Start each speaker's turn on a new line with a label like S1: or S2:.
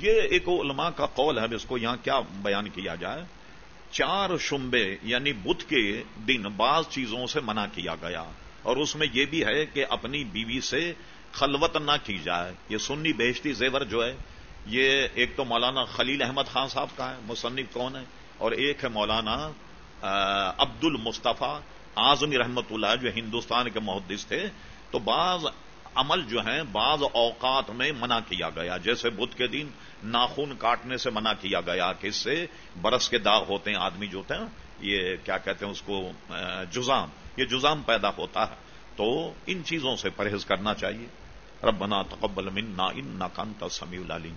S1: یہ ایک علماء کا قول ہے اس کو یہاں کیا بیان کیا جائے؟ چار شمبے یعنی بدھ کے دن بعض چیزوں سے منع کیا گیا۔ اور اس میں یہ بھی ہے کہ اپنی بیوی سے خلوت نہ کی جائے۔ یہ سنی بیشتی زیور جو ہے، یہ ایک تو مولانا خلیل احمد خان صاحب کا ہے، مصنف کون ہے؟ اور ایک ہے مولانا عبد المصطفیٰ آزمی رحمت اللہ جو ہندوستان کے محدث تھے۔ تو بعض عمل جو ہیں بعض اوقات میں منع کیا گیا، جیسے بدھ کے دن ناخون کاٹنے سے منع کیا گیا، کہ اس سے برس کے داغ ہوتے ہیں، آدمی جو ہوتے ہیں، یہ کیا کہتے ہیں اس کو جزام، یہ جزام پیدا ہوتا ہے۔ تو ان چیزوں سے پرہیز کرنا چاہیے۔ ربنا تقبل منا ان ناکانتا سمیع العلیم۔